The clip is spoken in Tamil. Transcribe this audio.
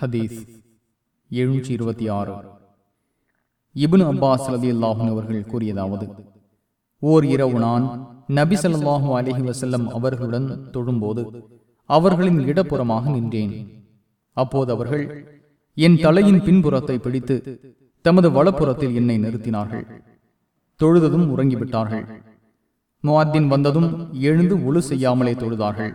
ஹதீஸ் எழுநூற்றி இருபத்தி ஆறு. இபுன் அப்பாஸ் ரதி அல்லாஹன் அவர்கள் கூறியதாவது ஓர் இரவு நான் நபி ஸல்லல்லாஹு அலஹி வசல்லம் அவர்களுடன் தொழும்போது அவர்களின் இடப்புறமாக நின்றேன். அப்போது அவர்கள் என் தலையின் பின்புறத்தை பிடித்து தமது வலப்புறத்தில் என்னை நிறுத்தினார்கள். தொழுததும் உறங்கிவிட்டார்கள். முவாத்தின் வந்ததும் எழுந்து ஒழு செய்யாமலே தொழுதார்கள்.